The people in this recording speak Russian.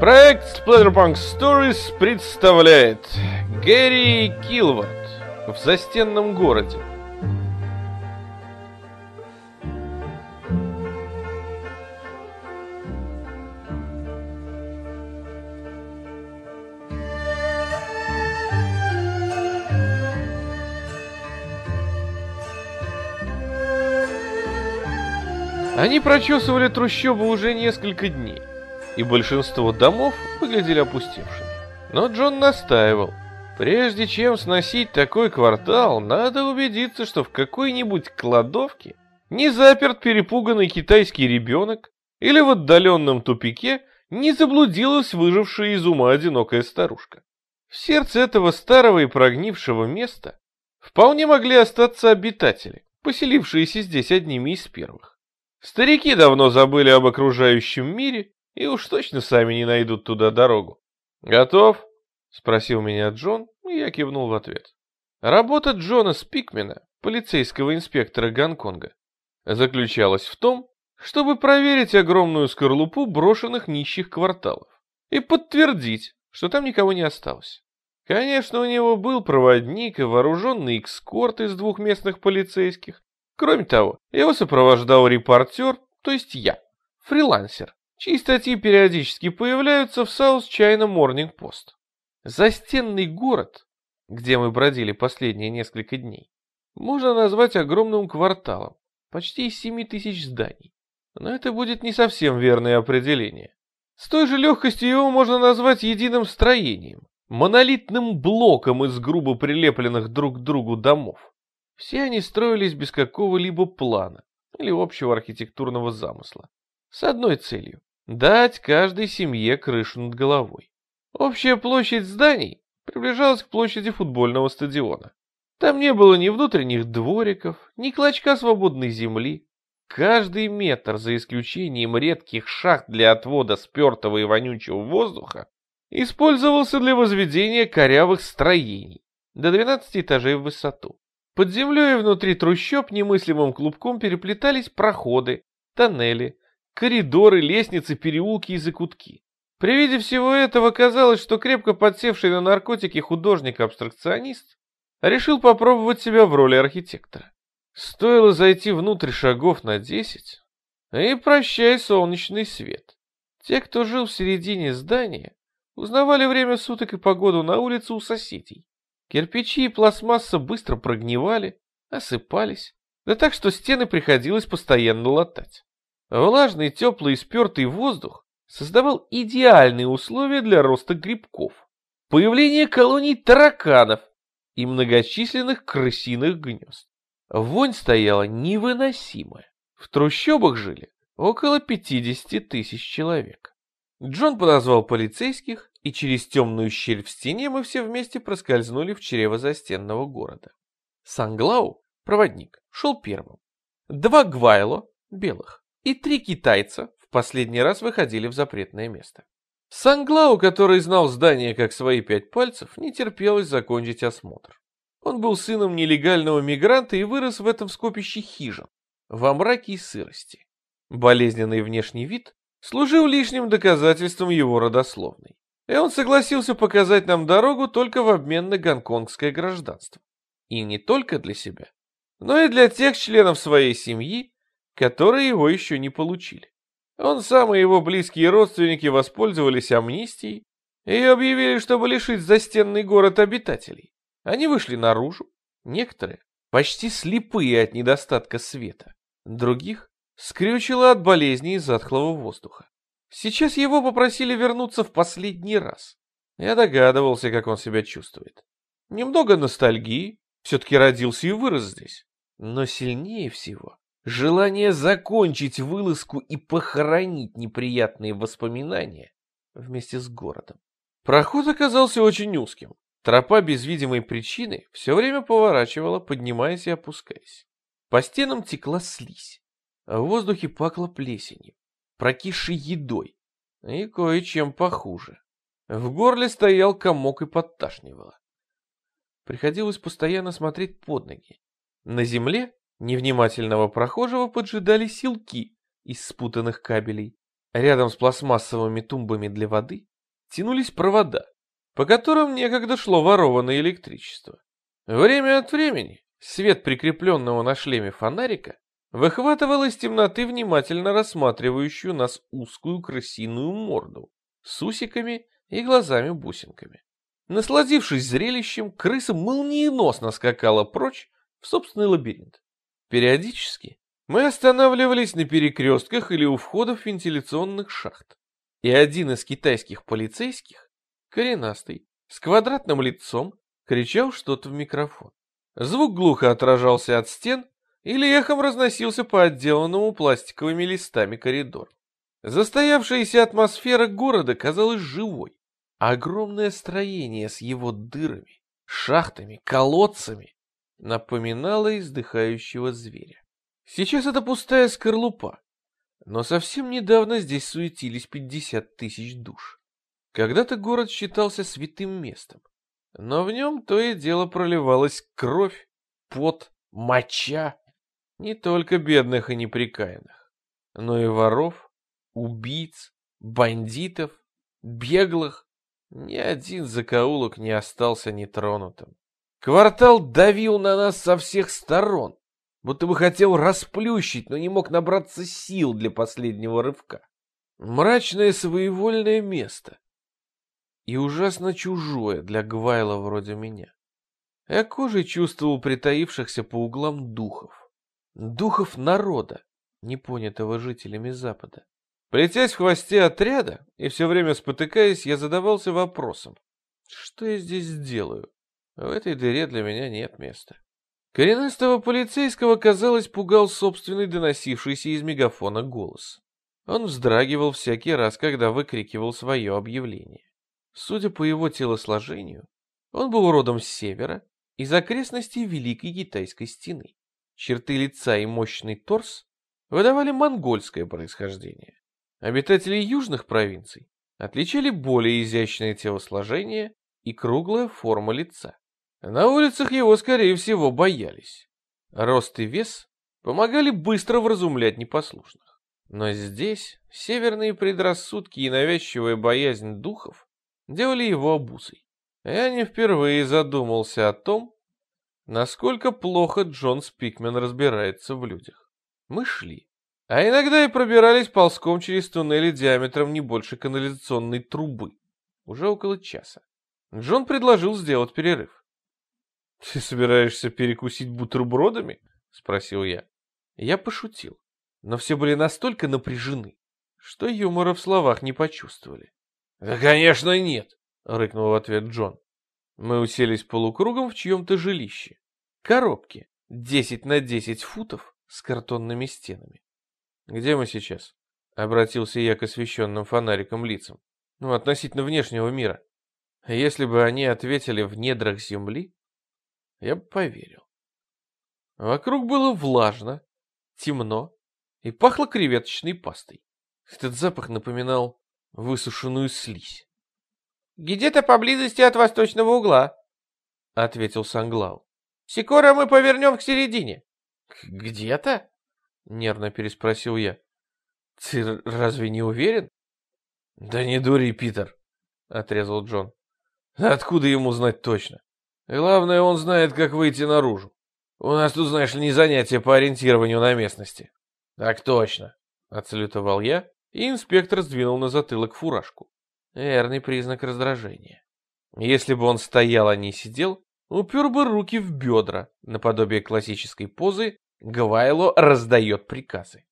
Проект Splatterpunk Stories представляет Гэри Килвард в застенном городе. Они прочесывали трущобы уже несколько дней, и большинство домов выглядели опустевшими. Но Джон настаивал. Прежде чем сносить такой квартал, надо убедиться, что в какой-нибудь кладовке не заперт перепуганный китайский ребенок или в отдаленном тупике не заблудилась выжившая из ума одинокая старушка. В сердце этого старого и прогнившего места вполне могли остаться обитатели, поселившиеся здесь одними из первых. Старики давно забыли об окружающем мире и уж точно сами не найдут туда дорогу. «Готов?» — спросил меня Джон, и я кивнул в ответ. Работа Джона Спикмена, полицейского инспектора Гонконга, заключалась в том, чтобы проверить огромную скорлупу брошенных нищих кварталов и подтвердить, что там никого не осталось. Конечно, у него был проводник и вооруженный экскорт из двух местных полицейских, Кроме того, его сопровождал репортер, то есть я, фрилансер, чьи статьи периодически появляются в South China Morning Post. Застенный город, где мы бродили последние несколько дней, можно назвать огромным кварталом, почти из 7 тысяч зданий. Но это будет не совсем верное определение. С той же легкостью его можно назвать единым строением, монолитным блоком из грубо прилепленных друг к другу домов. Все они строились без какого-либо плана или общего архитектурного замысла. С одной целью – дать каждой семье крышу над головой. Общая площадь зданий приближалась к площади футбольного стадиона. Там не было ни внутренних двориков, ни клочка свободной земли. Каждый метр, за исключением редких шахт для отвода спертого и вонючего воздуха, использовался для возведения корявых строений до 12 этажей в высоту. Под землей и внутри трущоб немыслимым клубком переплетались проходы, тоннели, коридоры, лестницы, переулки и закутки. При виде всего этого казалось, что крепко подсевший на наркотики художник-абстракционист решил попробовать себя в роли архитектора. Стоило зайти внутрь шагов на десять, и прощай солнечный свет. Те, кто жил в середине здания, узнавали время суток и погоду на улице у соседей. Кирпичи и пластмасса быстро прогнивали, осыпались, да так, что стены приходилось постоянно латать. Влажный, теплый и спертый воздух создавал идеальные условия для роста грибков, появления колоний тараканов и многочисленных крысиных гнезд. Вонь стояла невыносимая. В трущобах жили около 50 тысяч человек. Джон подозвал полицейских и через темную щель в стене мы все вместе проскользнули в чрево застенного города. Санглау, проводник, шел первым. Два гвайло, белых, и три китайца в последний раз выходили в запретное место. Санглау, который знал здание как свои пять пальцев, не терпелось закончить осмотр. Он был сыном нелегального мигранта и вырос в этом скопище хижин, во мраке и сырости. Болезненный внешний вид служил лишним доказательством его родословной и он согласился показать нам дорогу только в обмен на гонконгское гражданство. И не только для себя, но и для тех членов своей семьи, которые его еще не получили. Он сам и его близкие родственники воспользовались амнистией и объявили, чтобы лишить застенный город обитателей. Они вышли наружу, некоторые почти слепые от недостатка света, других скрючило от болезней и затхлого воздуха. Сейчас его попросили вернуться в последний раз. Я догадывался, как он себя чувствует. Немного ностальгии, все-таки родился и вырос здесь. Но сильнее всего желание закончить вылазку и похоронить неприятные воспоминания вместе с городом. Проход оказался очень узким. Тропа без видимой причины все время поворачивала, поднимаясь и опускаясь. По стенам текла слизь, а в воздухе пакло плесенью прокисшей едой и кое-чем похуже. В горле стоял комок и подташнивало. Приходилось постоянно смотреть под ноги. На земле невнимательного прохожего поджидали силки из спутанных кабелей. Рядом с пластмассовыми тумбами для воды тянулись провода, по которым некогда шло ворованное электричество. Время от времени свет прикрепленного на шлеме фонарика выхватывал из темноты внимательно рассматривающую нас узкую крысиную морду с усиками и глазами-бусинками. Насладившись зрелищем, крыса молниеносно скакала прочь в собственный лабиринт. Периодически мы останавливались на перекрестках или у входов вентиляционных шахт, и один из китайских полицейских, коренастый, с квадратным лицом, кричал что-то в микрофон. Звук глухо отражался от стен или эхом разносился по отделанному пластиковыми листами коридору. Застоявшаяся атмосфера города казалась живой. Огромное строение с его дырами, шахтами, колодцами напоминало издыхающего зверя. Сейчас это пустая скорлупа, но совсем недавно здесь суетились 50 тысяч душ. Когда-то город считался святым местом, но в нем то и дело проливалась кровь, пот, моча не только бедных и неприкаянных, но и воров, убийц, бандитов, беглых. Ни один закоулок не остался нетронутым. Квартал давил на нас со всех сторон, будто бы хотел расплющить, но не мог набраться сил для последнего рывка. Мрачное своевольное место. И ужасно чужое для Гвайла вроде меня. Я кожей чувствовал притаившихся по углам духов. Духов народа, не понятого жителями Запада. Плетясь в хвосте отряда и все время спотыкаясь, я задавался вопросом. Что я здесь делаю? В этой дыре для меня нет места. Коренастого полицейского, казалось, пугал собственный доносившийся из мегафона голос. Он вздрагивал всякий раз, когда выкрикивал свое объявление. Судя по его телосложению, он был родом с севера, из окрестностей Великой Китайской стены. Черты лица и мощный торс выдавали монгольское происхождение. Обитатели южных провинций отличали более изящное телосложение и круглая форма лица. На улицах его, скорее всего, боялись. Рост и вес помогали быстро вразумлять непослушных. Но здесь северные предрассудки и навязчивая боязнь духов делали его обузой. Я не впервые задумался о том, насколько плохо Джон Спикмен разбирается в людях. Мы шли, а иногда и пробирались ползком через туннели диаметром не больше канализационной трубы. Уже около часа. Джон предложил сделать перерыв. «Ты собираешься перекусить бутербродами?» — спросил я. Я пошутил, но все были настолько напряжены, что юмора в словах не почувствовали. «Да, конечно, нет!» — рыкнул в ответ Джон. Мы уселись полукругом в чьем-то жилище. Коробки, 10 на 10 футов с картонными стенами. «Где мы сейчас?» — обратился я к освещенным фонариком лицам. «Ну, относительно внешнего мира. Если бы они ответили в недрах Земли, я бы поверил. Вокруг было влажно, темно и пахло креветочной пастой. Этот запах напоминал высушенную слизь. «Где-то поблизости от восточного угла», — ответил Санглау. «Скоро мы повернем к середине». «Где-то?» — нервно переспросил я. «Ты разве не уверен?» «Да не дури, Питер», — отрезал Джон. «Откуда ему знать точно? Главное, он знает, как выйти наружу. У нас тут, знаешь не занятие по ориентированию на местности». «Так точно», — отсалютовал я, и инспектор сдвинул на затылок фуражку. Верный признак раздражения. Если бы он стоял, а не сидел, упер бы руки в бедра, наподобие классической позы «Гвайло раздает приказы».